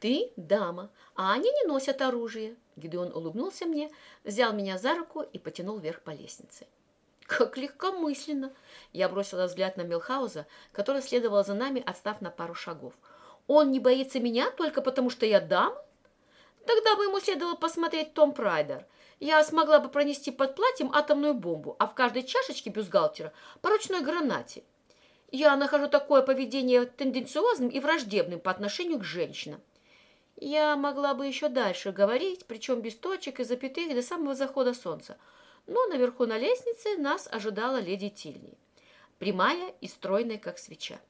Ты дама, а они не носят оружие. Гидеон улыбнулся мне, взял меня за руку и потянул вверх по лестнице. Как легкомысленно! Я бросила взгляд на Милхауза, который следовал за нами, отстав на пару шагов. Он не боится меня только потому, что я дама? Тогда бы ему следовало посмотреть Том Прайдер. Я смогла бы пронести под платьем атомную бомбу, а в каждой чашечке бюстгальтера по гранате. Я нахожу такое поведение тенденциозным и враждебным по отношению к женщинам. Я могла бы еще дальше говорить, причем без точек и запятых до самого захода солнца, но наверху на лестнице нас ожидала леди Тильни, прямая и стройная, как свеча.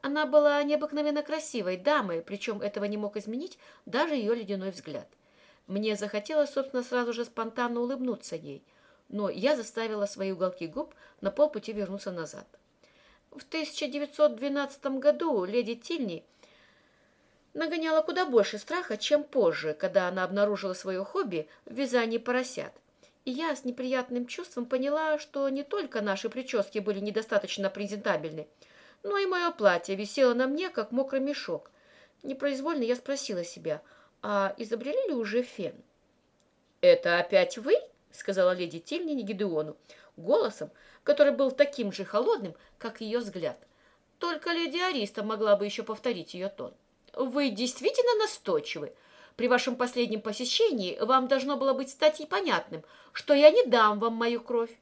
Она была необыкновенно красивой дамой, причем этого не мог изменить даже ее ледяной взгляд. Мне захотелось, собственно, сразу же спонтанно улыбнуться ей, но я заставила свои уголки губ на полпути вернуться назад. В 1912 году леди Тильни нагоняла куда больше страха, чем позже, когда она обнаружила свое хобби в вязании поросят. И я с неприятным чувством поняла, что не только наши прически были недостаточно презентабельны, но и мое платье висело на мне, как мокрый мешок. Непроизвольно я спросила себя, а изобрели ли уже фен? «Это опять вы?» — сказала леди Тильни Гидеону, голосом, который был таким же холодным, как ее взгляд. Только леди Ариста могла бы еще повторить ее тон. Вы действительно настойчивы. При вашем последнем посещении вам должно было быть стать и понятным, что я не дам вам мою кровь.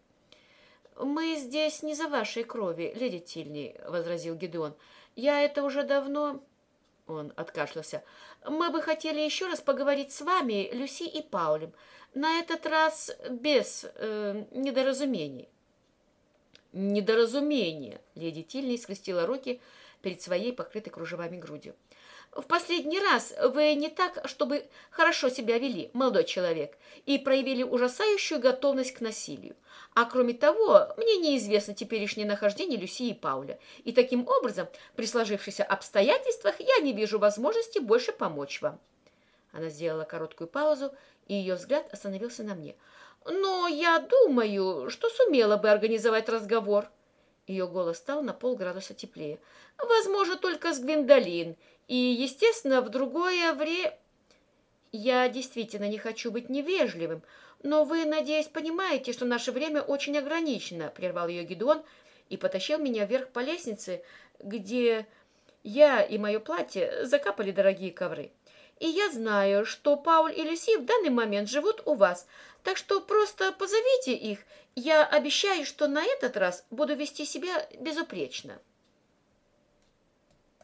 «Мы здесь не за вашей крови, леди Тильни», — возразил Гедеон. «Я это уже давно...» Он откашлялся. «Мы бы хотели еще раз поговорить с вами, Люси и Паулем. На этот раз без э, недоразумений». «Недоразумение!» — леди Тильни скрестила руки перед своей покрытой кружевами грудью. В последний раз вы не так, чтобы хорошо себя вели, молодой человек, и проявили ужасающую готовность к насилию. А кроме того, мне неизвестно теперешнее нахождение Люси и Пауля, и таким образом, при сложившихся обстоятельствах, я не вижу возможности больше помочь вам. Она сделала короткую паузу, и ее взгляд остановился на мне. «Но я думаю, что сумела бы организовать разговор». Ее голос стал на полградуса теплее. «Возможно, только с Гвиндолин, и, естественно, в другое время... Я действительно не хочу быть невежливым, но вы, надеюсь, понимаете, что наше время очень ограничено, прервал ее Гедеон и потащил меня вверх по лестнице, где я и мое платье закапали дорогие ковры. И я знаю, что Пауль и Люси в данный момент живут у вас, так что просто позовите их. Я обещаю, что на этот раз буду вести себя безупречно.